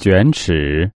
卷尺。